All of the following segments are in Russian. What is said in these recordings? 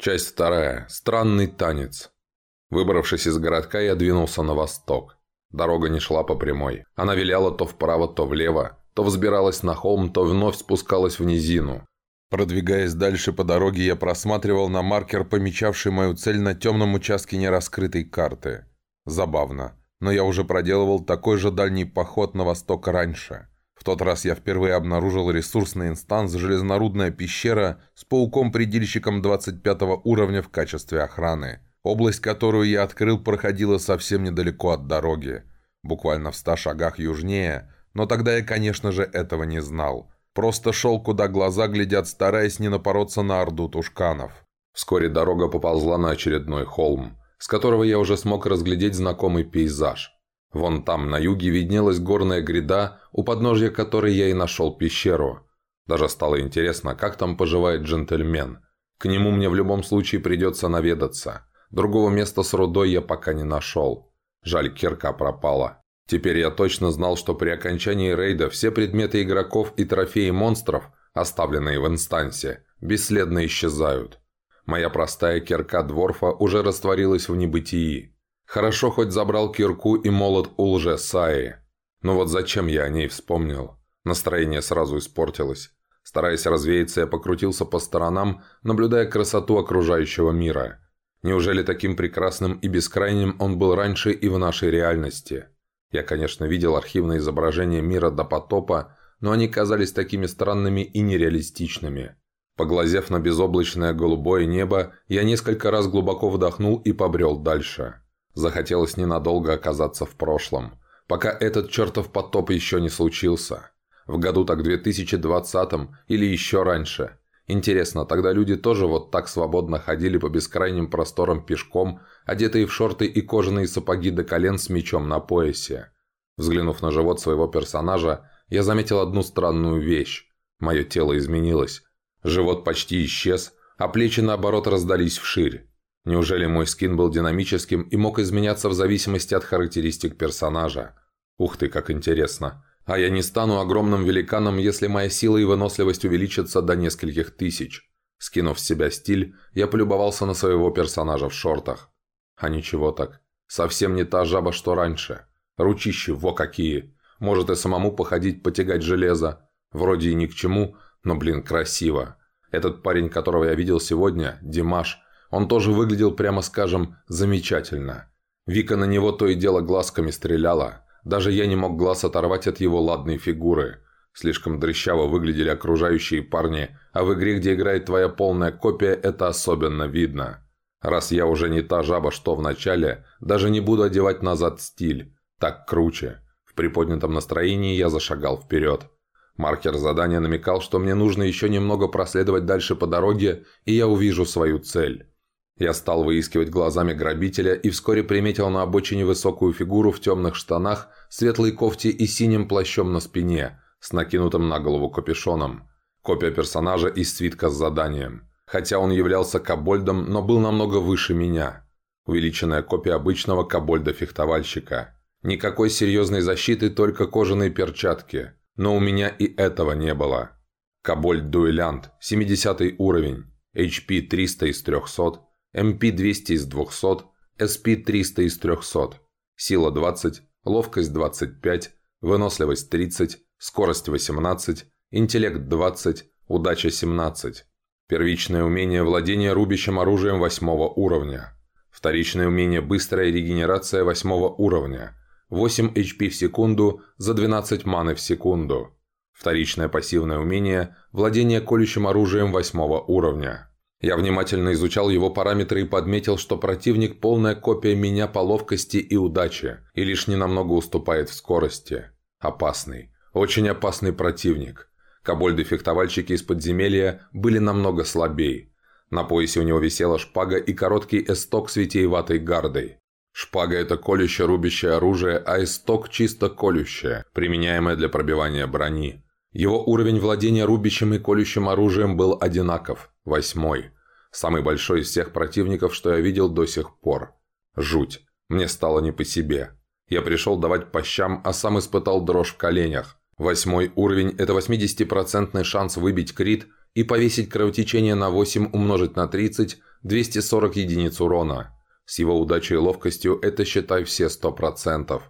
Часть вторая. Странный танец. Выбравшись из городка, я двинулся на восток. Дорога не шла по прямой. Она виляла то вправо, то влево, то взбиралась на холм, то вновь спускалась в низину. Продвигаясь дальше по дороге, я просматривал на маркер, помечавший мою цель на темном участке нераскрытой карты. Забавно, но я уже проделывал такой же дальний поход на восток раньше. В тот раз я впервые обнаружил ресурсный инстанс «Железнорудная пещера» с пауком-предельщиком 25 уровня в качестве охраны. Область, которую я открыл, проходила совсем недалеко от дороги. Буквально в ста шагах южнее, но тогда я, конечно же, этого не знал. Просто шел, куда глаза глядят, стараясь не напороться на орду тушканов. Вскоре дорога поползла на очередной холм, с которого я уже смог разглядеть знакомый пейзаж – Вон там, на юге, виднелась горная гряда, у подножья которой я и нашел пещеру. Даже стало интересно, как там поживает джентльмен. К нему мне в любом случае придется наведаться. Другого места с рудой я пока не нашел. Жаль, кирка пропала. Теперь я точно знал, что при окончании рейда все предметы игроков и трофеи монстров, оставленные в инстансе, бесследно исчезают. Моя простая кирка Дворфа уже растворилась в небытии. Хорошо хоть забрал кирку и молот у лже-саи. Но вот зачем я о ней вспомнил? Настроение сразу испортилось. Стараясь развеяться, я покрутился по сторонам, наблюдая красоту окружающего мира. Неужели таким прекрасным и бескрайним он был раньше и в нашей реальности? Я, конечно, видел архивные изображения мира до потопа, но они казались такими странными и нереалистичными. Поглазев на безоблачное голубое небо, я несколько раз глубоко вдохнул и побрел дальше. Захотелось ненадолго оказаться в прошлом, пока этот чертов потоп еще не случился. В году так 2020 или еще раньше. Интересно, тогда люди тоже вот так свободно ходили по бескрайним просторам пешком, одетые в шорты и кожаные сапоги до колен с мечом на поясе. Взглянув на живот своего персонажа, я заметил одну странную вещь. Мое тело изменилось. Живот почти исчез, а плечи наоборот раздались вширь. Неужели мой скин был динамическим и мог изменяться в зависимости от характеристик персонажа? Ух ты, как интересно. А я не стану огромным великаном, если моя сила и выносливость увеличатся до нескольких тысяч. Скинув с себя стиль, я полюбовался на своего персонажа в шортах. А ничего так. Совсем не та жаба, что раньше. Ручищи, во какие. Может и самому походить, потягать железо. Вроде и ни к чему, но, блин, красиво. Этот парень, которого я видел сегодня, Димаш – он тоже выглядел, прямо скажем, замечательно. Вика на него то и дело глазками стреляла. Даже я не мог глаз оторвать от его ладной фигуры. Слишком дрыщаво выглядели окружающие парни, а в игре, где играет твоя полная копия, это особенно видно. Раз я уже не та жаба, что в начале, даже не буду одевать назад стиль. Так круче. В приподнятом настроении я зашагал вперед. Маркер задания намекал, что мне нужно еще немного проследовать дальше по дороге, и я увижу свою цель. Я стал выискивать глазами грабителя и вскоре приметил на обочине высокую фигуру в темных штанах, светлой кофте и синим плащом на спине, с накинутым на голову капюшоном. Копия персонажа из свитка с заданием. Хотя он являлся кобольдом, но был намного выше меня. Увеличенная копия обычного кобольда-фехтовальщика. Никакой серьезной защиты, только кожаные перчатки. Но у меня и этого не было. Кобольд-дуэлянт, 70 уровень, HP 300 из 300, MP 200 из 200, SP 300 из 300, сила 20, ловкость 25, выносливость 30, скорость 18, интеллект 20, удача 17. Первичное умение владения рубящим оружием 8 уровня. Вторичное умение быстрая регенерация 8 уровня. 8 HP в секунду за 12 маны в секунду. Вторичное пассивное умение владение колющим оружием 8 уровня. Я внимательно изучал его параметры и подметил, что противник – полная копия меня по ловкости и удаче, и лишь ненамного уступает в скорости. Опасный. Очень опасный противник. Кобольды-фехтовальщики из подземелья были намного слабее. На поясе у него висела шпага и короткий эсток с витиеватой гардой. Шпага – это колюще-рубящее оружие, а эсток – чисто колющее, применяемое для пробивания брони. Его уровень владения рубящим и колющим оружием был одинаков – восьмой. Самый большой из всех противников, что я видел до сих пор. Жуть. Мне стало не по себе. Я пришел давать по щам, а сам испытал дрожь в коленях. Восьмой уровень – это 80% шанс выбить крит и повесить кровотечение на 8 умножить на 30, 240 единиц урона. С его удачей и ловкостью это считай все 100%.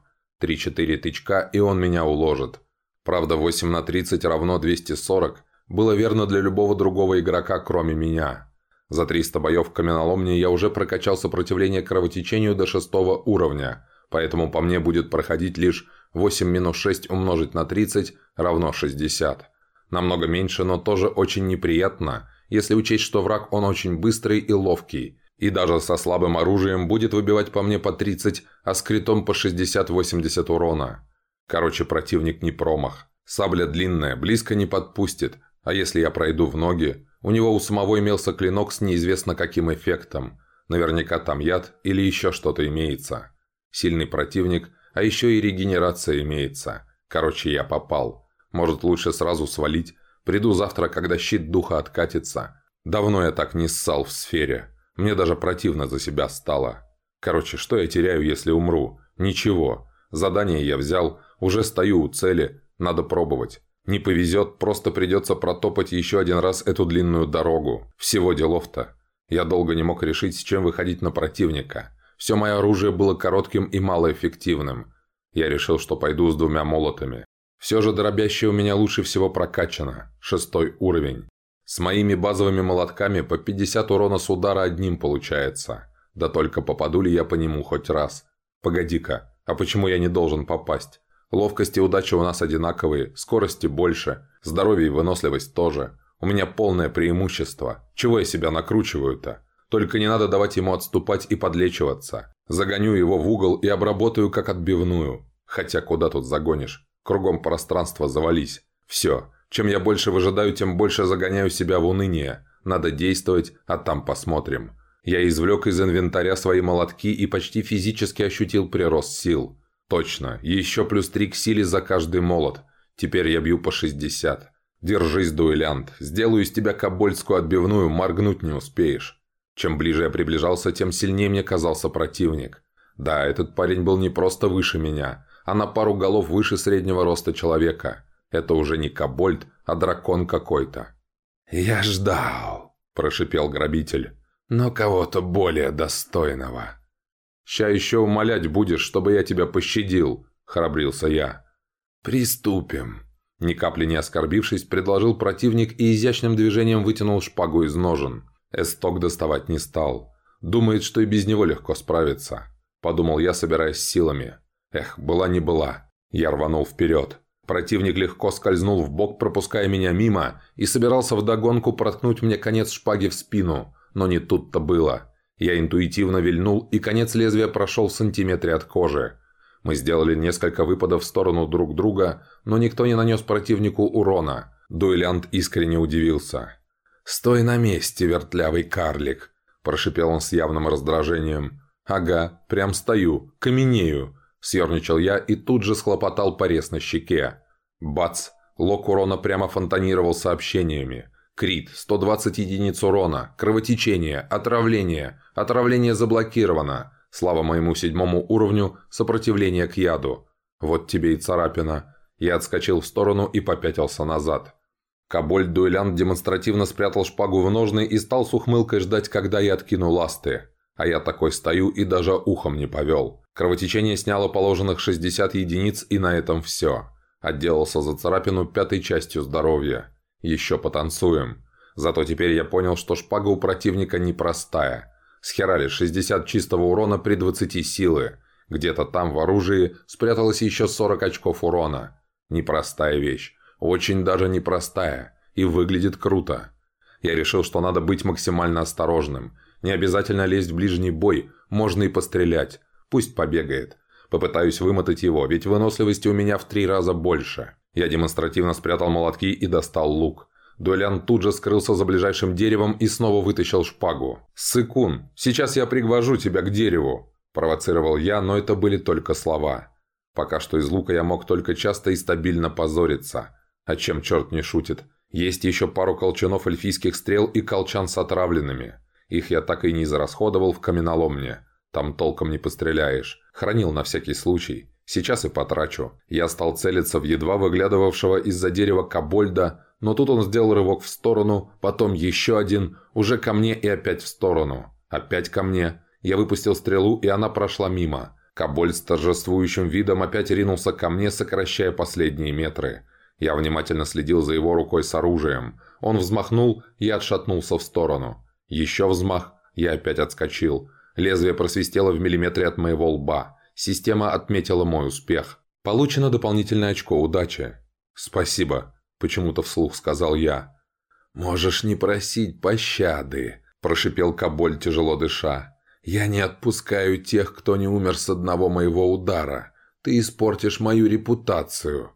3-4 тычка и он меня уложит. Правда 8 на 30 равно 240 было верно для любого другого игрока, кроме меня. За 300 боев в каменоломне я уже прокачал сопротивление кровотечению до шестого уровня, поэтому по мне будет проходить лишь 8 минус 6 умножить на 30 равно 60. Намного меньше, но тоже очень неприятно, если учесть, что враг он очень быстрый и ловкий, и даже со слабым оружием будет выбивать по мне по 30, а с критом по 60-80 урона. Короче, противник не промах. Сабля длинная, близко не подпустит, а если я пройду в ноги, у него у самого имелся клинок с неизвестно каким эффектом. Наверняка там яд или еще что-то имеется. Сильный противник, а еще и регенерация имеется. Короче, я попал. Может, лучше сразу свалить. Приду завтра, когда щит духа откатится. Давно я так не ссал в сфере. Мне даже противно за себя стало. Короче, что я теряю, если умру? Ничего. Задание я взял, уже стою у цели, надо пробовать. Не повезет, просто придется протопать еще один раз эту длинную дорогу. Всего делов-то. Я долго не мог решить, с чем выходить на противника. Все мое оружие было коротким и малоэффективным. Я решил, что пойду с двумя молотами. Все же дробящее у меня лучше всего прокачано. Шестой уровень. С моими базовыми молотками по 50 урона с удара одним получается. Да только попаду ли я по нему хоть раз? Погоди-ка, а почему я не должен попасть? Ловкость и удача у нас одинаковые, скорости больше, здоровье и выносливость тоже. У меня полное преимущество. Чего я себя накручиваю-то? Только не надо давать ему отступать и подлечиваться. Загоню его в угол и обработаю как отбивную. Хотя куда тут загонишь? Кругом пространство завались. Все. Чем я больше выжидаю, тем больше загоняю себя в уныние. Надо действовать, а там посмотрим. Я извлек из инвентаря свои молотки и почти физически ощутил прирост сил. Точно, еще плюс три к силе за каждый молот. Теперь я бью по 60. Держись, дуэлянт. Сделаю из тебя кобольскую отбивную, моргнуть не успеешь. Чем ближе я приближался, тем сильнее мне казался противник. Да, этот парень был не просто выше меня, а на пару голов выше среднего роста человека. Это уже не кобольд, а дракон какой-то. «Я ждал», – прошипел грабитель, – «но кого-то более достойного». «Ща еще умолять будешь, чтобы я тебя пощадил», – храбрился я. «Приступим», – ни капли не оскорбившись, предложил противник и изящным движением вытянул шпагу из ножен. Эсток доставать не стал. Думает, что и без него легко справиться. Подумал я, собираясь силами. Эх, была не была. Я рванул вперед. Противник легко скользнул в бок, пропуская меня мимо, и собирался вдогонку проткнуть мне конец шпаги в спину. Но не тут-то было. Я интуитивно вильнул, и конец лезвия прошел в сантиметре от кожи. Мы сделали несколько выпадов в сторону друг друга, но никто не нанес противнику урона. Дуэлянт искренне удивился. «Стой на месте, вертлявый карлик!» – прошипел он с явным раздражением. «Ага, прям стою, каменею!» – съерничал я и тут же схлопотал порез на щеке. Бац! Лок урона прямо фонтанировал сообщениями. Крит, 120 единиц урона, кровотечение, отравление, отравление заблокировано. Слава моему седьмому уровню, сопротивление к яду. Вот тебе и царапина. Я отскочил в сторону и попятился назад. Кобольд-дуэлянт демонстративно спрятал шпагу в ножны и стал с ухмылкой ждать, когда я откину ласты. А я такой стою и даже ухом не повел. Кровотечение сняло положенных 60 единиц и на этом все. Отделался за царапину пятой частью здоровья. Еще потанцуем. Зато теперь я понял, что шпага у противника непростая. Схерали 60 чистого урона при 20 силы. Где-то там в оружии спряталось еще 40 очков урона. Непростая вещь. Очень даже непростая. И выглядит круто. Я решил, что надо быть максимально осторожным. Не обязательно лезть в ближний бой, можно и пострелять. Пусть побегает. Попытаюсь вымотать его, ведь выносливости у меня в три раза больше. Я демонстративно спрятал молотки и достал лук. Дуэлян тут же скрылся за ближайшим деревом и снова вытащил шпагу. «Сыкун, сейчас я пригвожу тебя к дереву!» Провоцировал я, но это были только слова. Пока что из лука я мог только часто и стабильно позориться. А чем черт не шутит? Есть еще пару колчанов эльфийских стрел и колчан с отравленными. Их я так и не израсходовал в каменоломне. Там толком не постреляешь. Хранил на всякий случай. Сейчас и потрачу. Я стал целиться в едва выглядывавшего из-за дерева кобольда, но тут он сделал рывок в сторону, потом еще один, уже ко мне и опять в сторону. Опять ко мне. Я выпустил стрелу, и она прошла мимо. Кобольд с торжествующим видом опять ринулся ко мне, сокращая последние метры. Я внимательно следил за его рукой с оружием. Он взмахнул, я отшатнулся в сторону. Еще взмах, я опять отскочил. Лезвие просвистело в миллиметре от моего лба. Система отметила мой успех. Получено дополнительное очко удачи. «Спасибо», – почему-то вслух сказал я. «Можешь не просить пощады», – прошипел Каболь, тяжело дыша. «Я не отпускаю тех, кто не умер с одного моего удара. Ты испортишь мою репутацию».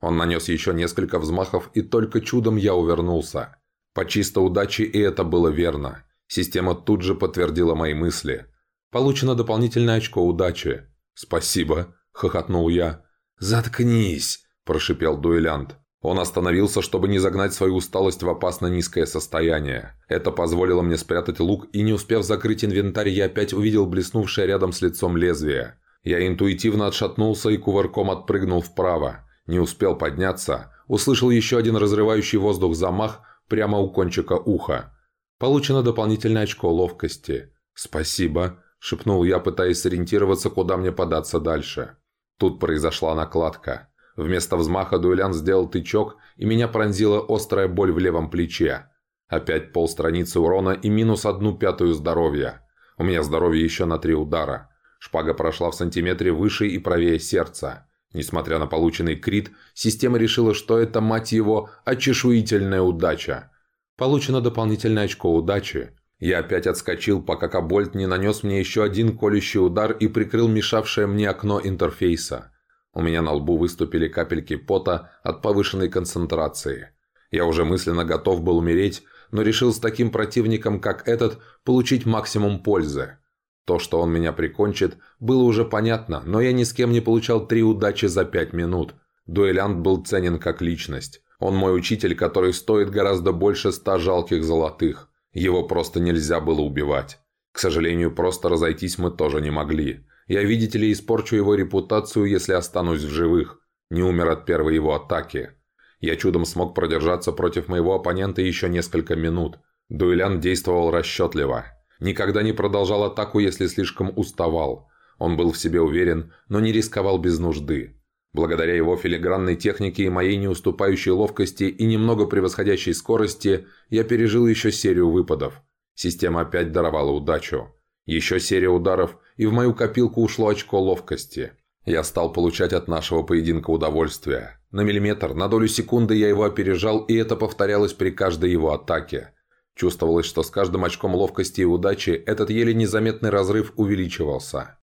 Он нанес еще несколько взмахов, и только чудом я увернулся. По чисто удаче и это было верно. Система тут же подтвердила мои мысли. Получено дополнительное очко удачи. «Спасибо», – хохотнул я. «Заткнись», – прошипел дуэлянт. Он остановился, чтобы не загнать свою усталость в опасно низкое состояние. Это позволило мне спрятать лук, и не успев закрыть инвентарь, я опять увидел блеснувшее рядом с лицом лезвие. Я интуитивно отшатнулся и кувырком отпрыгнул вправо. Не успел подняться, услышал еще один разрывающий воздух замах прямо у кончика уха. Получено дополнительное очко ловкости. «Спасибо», – шепнул я, пытаясь сориентироваться, куда мне податься дальше. Тут произошла накладка. Вместо взмаха дуэлянт сделал тычок, и меня пронзила острая боль в левом плече. Опять полстраницы урона и минус одну пятую здоровья. У меня здоровье еще на три удара. Шпага прошла в сантиметре выше и правее сердца. Несмотря на полученный крит, система решила, что это, мать его, очешуительная удача. Получено дополнительное очко удачи. Я опять отскочил, пока Кабольт не нанес мне еще один колющий удар и прикрыл мешавшее мне окно интерфейса. У меня на лбу выступили капельки пота от повышенной концентрации. Я уже мысленно готов был умереть, но решил с таким противником, как этот, получить максимум пользы. То, что он меня прикончит, было уже понятно, но я ни с кем не получал три удачи за пять минут. Дуэлянт был ценен как личность. Он мой учитель, который стоит гораздо больше ста жалких золотых. Его просто нельзя было убивать. К сожалению, просто разойтись мы тоже не могли. Я, видите ли, испорчу его репутацию, если останусь в живых. Не умер от первой его атаки. Я чудом смог продержаться против моего оппонента еще несколько минут. Дуэлянт действовал расчетливо. Никогда не продолжал атаку, если слишком уставал. Он был в себе уверен, но не рисковал без нужды. Благодаря его филигранной технике и моей неуступающей ловкости и немного превосходящей скорости, я пережил еще серию выпадов. Система опять даровала удачу. Еще серия ударов, и в мою копилку ушло очко ловкости. Я стал получать от нашего поединка удовольствие. На миллиметр, на долю секунды я его опережал, и это повторялось при каждой его атаке. Чувствовалось, что с каждым очком ловкости и удачи этот еле незаметный разрыв увеличивался.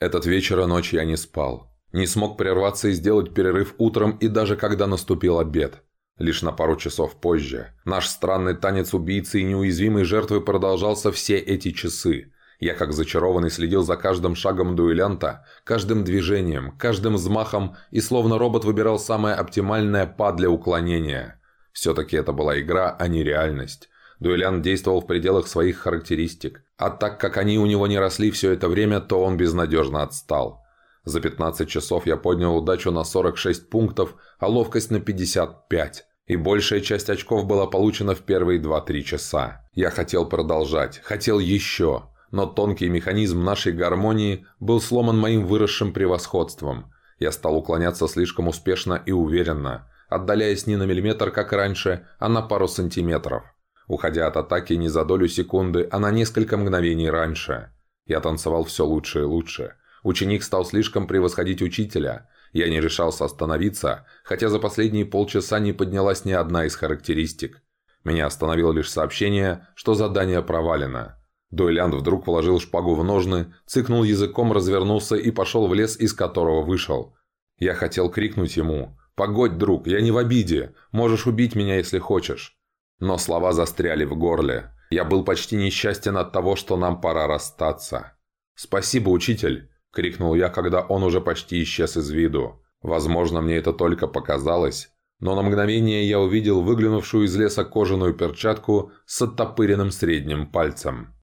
Этот вечер и ночь я не спал. Не смог прерваться и сделать перерыв утром и даже когда наступил обед. Лишь на пару часов позже. Наш странный танец убийцы и неуязвимой жертвы продолжался все эти часы. Я как зачарованный следил за каждым шагом дуэлянта, каждым движением, каждым взмахом и словно робот выбирал самое оптимальное па для уклонения. Все-таки это была игра, а не реальность. Дуэлянт действовал в пределах своих характеристик. А так как они у него не росли все это время, то он безнадежно отстал. За 15 часов я поднял удачу на 46 пунктов, а ловкость на 55. И большая часть очков была получена в первые 2-3 часа. Я хотел продолжать, хотел еще. Но тонкий механизм нашей гармонии был сломан моим выросшим превосходством. Я стал уклоняться слишком успешно и уверенно, отдаляясь не на миллиметр, как раньше, а на пару сантиметров. Уходя от атаки не за долю секунды, а на несколько мгновений раньше. Я танцевал все лучше и лучше – Ученик стал слишком превосходить учителя. Я не решался остановиться, хотя за последние полчаса не поднялась ни одна из характеристик. Меня остановило лишь сообщение, что задание провалено. Дуэлянт вдруг положил шпагу в ножны, цыкнул языком, развернулся и пошел в лес, из которого вышел. Я хотел крикнуть ему «Погодь, друг, я не в обиде, можешь убить меня, если хочешь». Но слова застряли в горле. Я был почти несчастен от того, что нам пора расстаться. «Спасибо, учитель. – крикнул я, когда он уже почти исчез из виду. Возможно, мне это только показалось, но на мгновение я увидел выглянувшую из леса кожаную перчатку с оттопыренным средним пальцем.